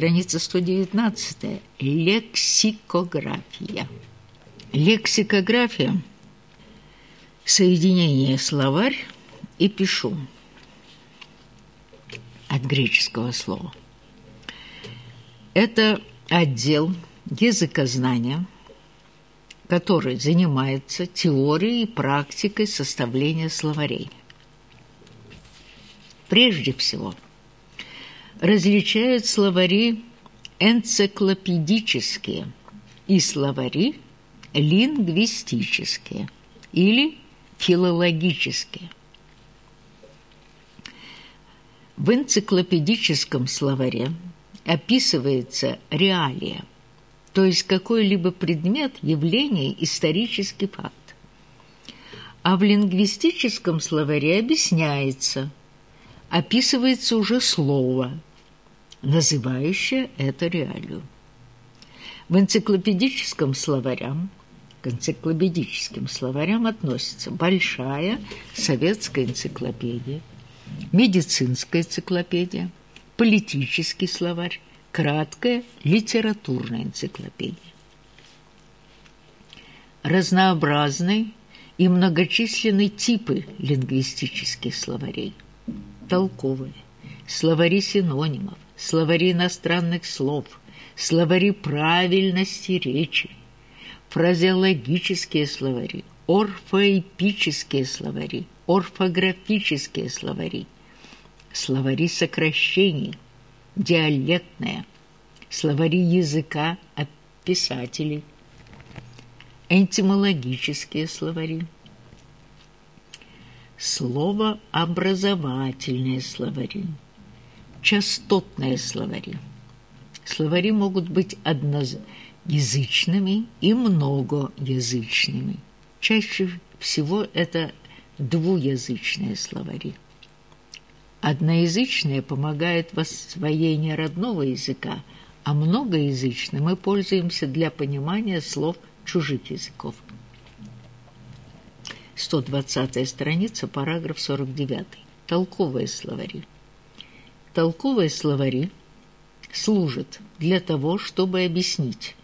страница 119. Лексикография. Лексикография – соединение словарь и пишу от греческого слова. Это отдел языкознания, который занимается теорией и практикой составления словарей. Прежде всего, различают словари энциклопедические и словари лингвистические или филологические. В энциклопедическом словаре описывается реалия, то есть какой-либо предмет, явление, исторический факт. А в лингвистическом словаре объясняется, описывается уже слово, называющее это реалию. В энциклопедическом словарям к энциклопедическим словарям относятся большая советская энциклопедия, медицинская энциклопедия, политический словарь, краткая литературная энциклопедия. Разнообразные и многочисленные типы лингвистических словарей. Толковые, словари синонимов, словари иностранных слов, словари правильности речи, фразеологические словари, орфоэпические словари, орфографические словари, словари сокращений, диалектные, словари языка от писателей, энтимологические словари, словообразовательные словари, частотные словари. Словари могут быть одноязычными и многоязычными. Чаще всего это двуязычные словари. Одноязычные помогают в освоении родного языка, а многоязычные мы пользуемся для понимания слов чужих языков. 120 страница, параграф 49. Толковые словари. Толковые словари служат для того, чтобы объяснить,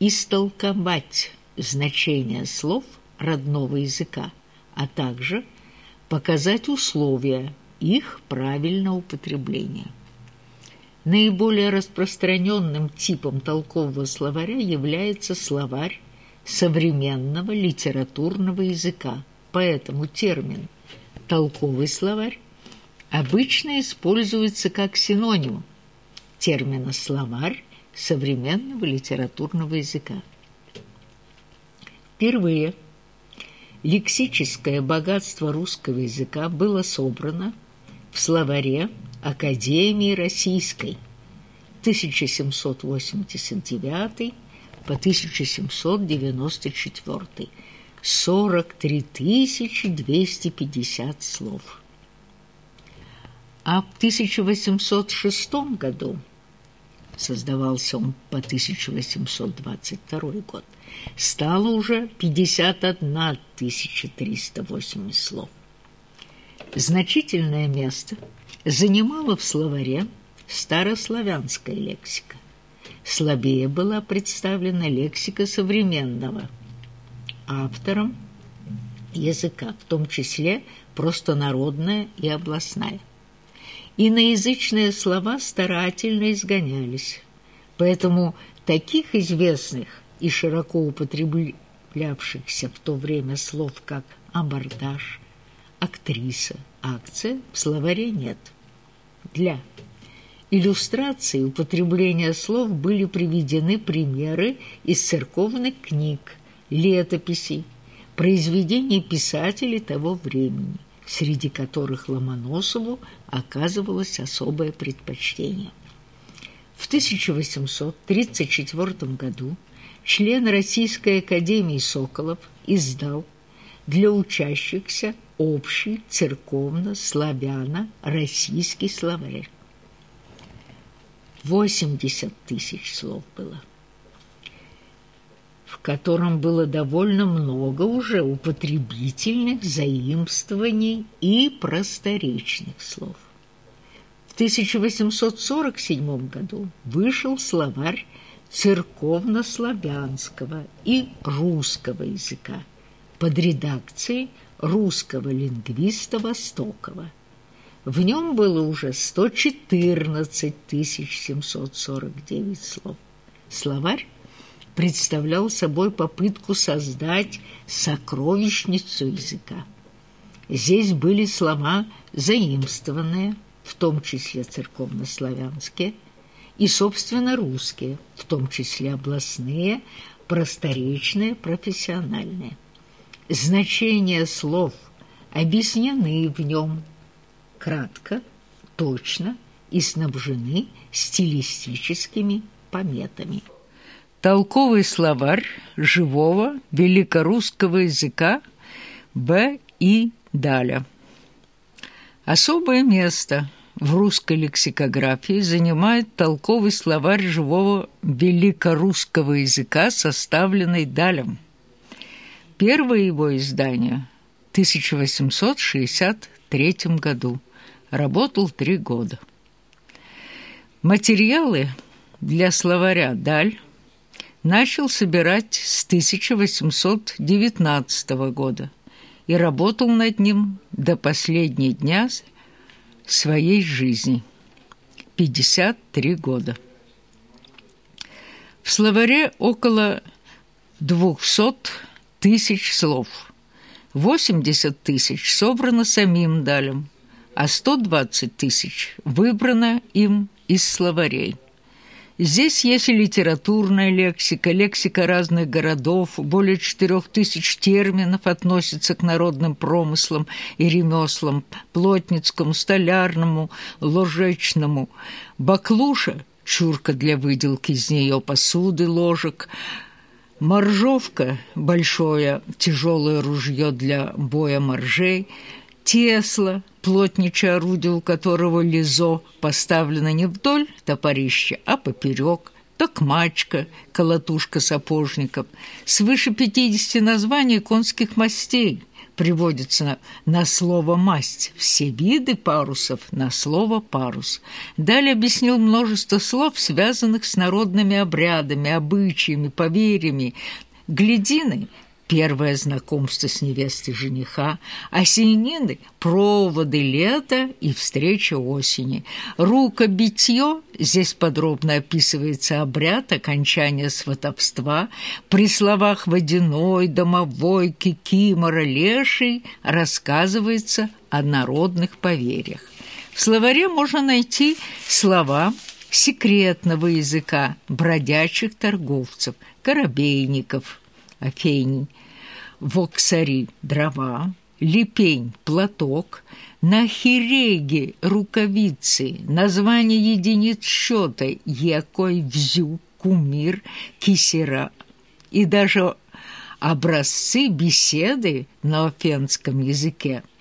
истолковать значение слов родного языка, а также показать условия их правильного употребления. Наиболее распространенным типом толкового словаря является словарь современного литературного языка, поэтому термин «толковый словарь» обычно используется как синоним термина «словарь современного литературного языка». Впервые – лексическое богатство русского языка было собрано в словаре Академии Российской 1789 по 1794 43 250 слов. А в 1806 году создавался он по 1822 год, стало уже 51 380 слов. Значительное место занимала в словаре старославянская лексика. Слабее была представлена лексика современного автором языка, в том числе простонародная и областная. Иноязычные слова старательно изгонялись, поэтому таких известных и широко употреблявшихся в то время слов, как абордаж, актриса, акция, в словаре нет. Для иллюстрации употребления слов были приведены примеры из церковных книг, летописей, произведений писателей того времени среди которых Ломоносову оказывалось особое предпочтение. В 1834 году член Российской академии Соколов издал для учащихся общий церковно-славяно-российский словарь. 80 тысяч слов было котором было довольно много уже употребительных заимствований и просторечных слов. В 1847 году вышел словарь церковнославянского и русского языка под редакцией русского лингвиста Востокова. В нем было уже 114 749 слов. Словарь представлял собой попытку создать сокровищницу языка. Здесь были слова заимствованные, в том числе церковнославянские, и, собственно, русские, в том числе областные, просторечные, профессиональные. Значения слов объяснены в нем кратко, точно и снабжены стилистическими пометами. Толковый словарь живого великорусского языка Б. И. Даля. Особое место в русской лексикографии занимает толковый словарь живого великорусского языка, составленный Далем. Первое его издание в 1863 году. Работал три года. Материалы для словаря «Даль» начал собирать с 1819 года и работал над ним до последнего дня своей жизни – 53 года. В словаре около 200 тысяч слов, 80 тысяч собрано самим Далем, а 120 тысяч выбрано им из словарей. Здесь есть и литературная лексика, лексика разных городов, более четырех тысяч терминов относятся к народным промыслам и ремеслам, плотницкому, столярному, ложечному. Баклуша – чурка для выделки из нее посуды, ложек – Моржовка – большое тяжелое ружье для боя моржей, Тесла, плотничье орудие, у которого лизо поставлено не вдоль топорища, а поперек, токмачка, колотушка сапожников, свыше 50 названий конских мастей приводится на, на слово «масть», все виды парусов на слово «парус». Далее объяснил множество слов, связанных с народными обрядами, обычаями, поверьями, глядины – первое знакомство с невестой жениха, осенины – проводы лета и встреча осени. Рукобитье – здесь подробно описывается обряд окончания сватовства. При словах «водяной», «домовой», «кикимора», «леший» рассказывается о народных поверьях. В словаре можно найти слова секретного языка бродячих торговцев, корабейников – Афень, воксари – дрова, липень – платок, на хиреге – рукавицы, название единиц счета – якой, взю, кумир, кисера. И даже образцы беседы на офенском языке –